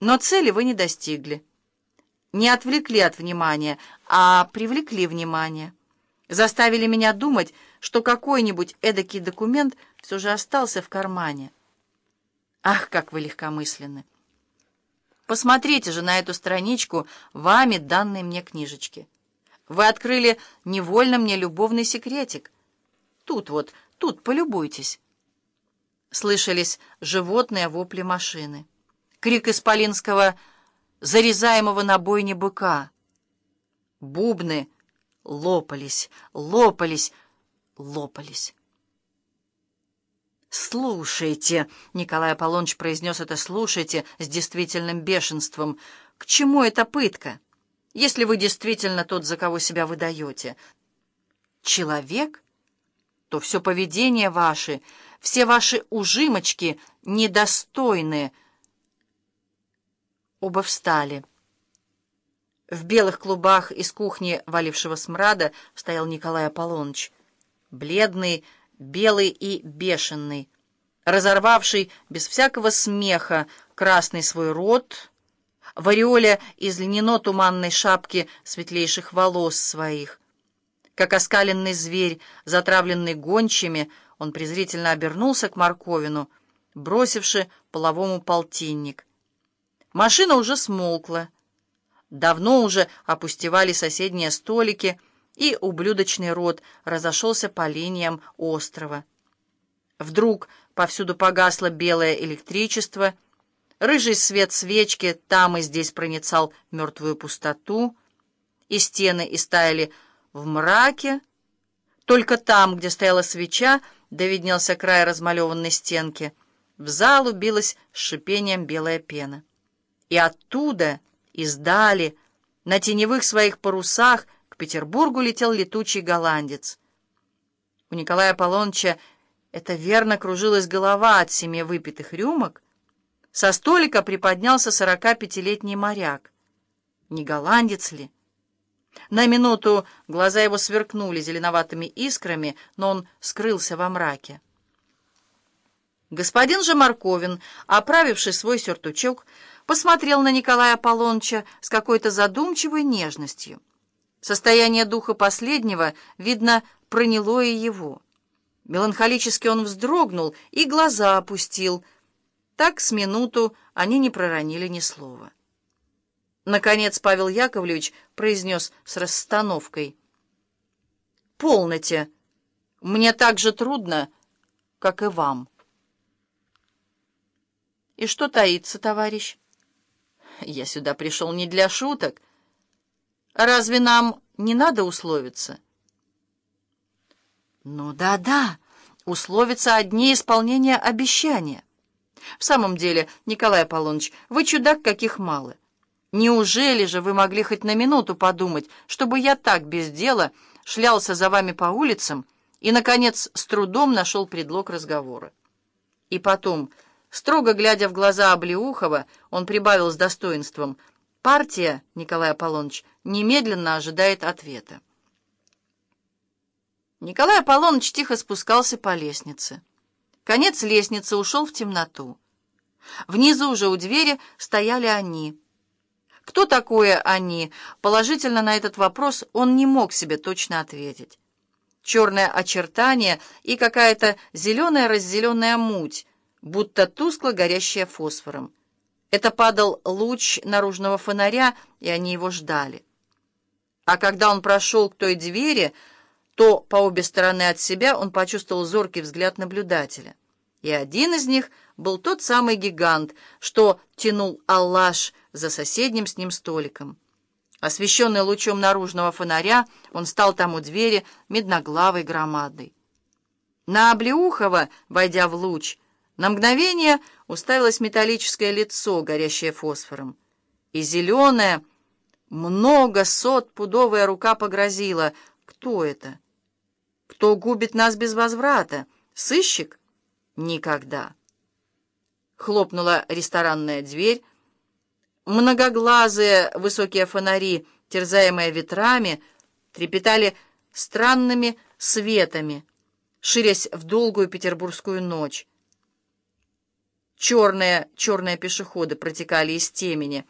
Но цели вы не достигли. Не отвлекли от внимания, а привлекли внимание. Заставили меня думать, что какой-нибудь эдакий документ все же остался в кармане. Ах, как вы легкомысленны! Посмотрите же на эту страничку вами данной мне книжечки. Вы открыли невольно мне любовный секретик. Тут вот, тут полюбуйтесь. Слышались животные вопли машины. Крик исполинского, зарезаемого на бойне быка. Бубны лопались, лопались, лопались. «Слушайте», — Николай Аполлоныч произнес это «слушайте» с действительным бешенством, — «к чему эта пытка, если вы действительно тот, за кого себя выдаете? Человек? То все поведение ваше, все ваши ужимочки недостойны». Оба встали. В белых клубах из кухни, валившего смрада, стоял Николай Аполлоныч, бледный, белый и бешеный, разорвавший без всякого смеха красный свой рот, в ореоле из льняно-туманной шапки светлейших волос своих. Как оскаленный зверь, затравленный гончими, он презрительно обернулся к Марковину, бросивши половому полтинник. Машина уже смолкла. Давно уже опустевали соседние столики — и ублюдочный рот разошелся по линиям острова. Вдруг повсюду погасло белое электричество, рыжий свет свечки там и здесь проницал мертвую пустоту, и стены истаяли в мраке. Только там, где стояла свеча, довиднелся край размалеванной стенки, в залу билась шипением белая пена. И оттуда, издали, на теневых своих парусах, к Петербургу летел летучий голландец. У Николая Аполлоныча это верно кружилась голова от семи выпитых рюмок. Со столика приподнялся сорока пятилетний моряк. Не голландец ли? На минуту глаза его сверкнули зеленоватыми искрами, но он скрылся во мраке. Господин же Марковин, оправивший свой сюртучок, посмотрел на Николая Аполлоныча с какой-то задумчивой нежностью. Состояние духа последнего, видно, проняло и его. Меланхолически он вздрогнул и глаза опустил. Так с минуту они не проронили ни слова. Наконец Павел Яковлевич произнес с расстановкой. «Полноте! Мне так же трудно, как и вам». «И что таится, товарищ?» «Я сюда пришел не для шуток». Разве нам не надо условиться? Ну да-да, условиться о дне исполнения обещания. В самом деле, Николай Аполлоныч, вы чудак каких мало. Неужели же вы могли хоть на минуту подумать, чтобы я так без дела шлялся за вами по улицам и, наконец, с трудом нашел предлог разговора? И потом, строго глядя в глаза Облеухова, он прибавил с достоинством — Партия, Николай Аполлоныч, немедленно ожидает ответа. Николай Аполлоныч тихо спускался по лестнице. Конец лестницы ушел в темноту. Внизу уже у двери стояли они. Кто такое они? Положительно на этот вопрос он не мог себе точно ответить. Черное очертание и какая-то зеленая-раззеленая муть, будто тускло горящая фосфором. Это падал луч наружного фонаря, и они его ждали. А когда он прошел к той двери, то по обе стороны от себя он почувствовал зоркий взгляд наблюдателя. И один из них был тот самый гигант, что тянул Аллаш за соседним с ним столиком. Освещенный лучом наружного фонаря, он стал там у двери медноглавой громадой. На Облеухова, войдя в луч, на мгновение уставилось металлическое лицо, горящее фосфором. И зеленая, много сот пудовая рука погрозила. Кто это? Кто губит нас без возврата? Сыщик? Никогда. Хлопнула ресторанная дверь. Многоглазые высокие фонари, терзаемые ветрами, трепетали странными светами, ширясь в долгую петербургскую ночь. Черные, черные пешеходы протекали из темени.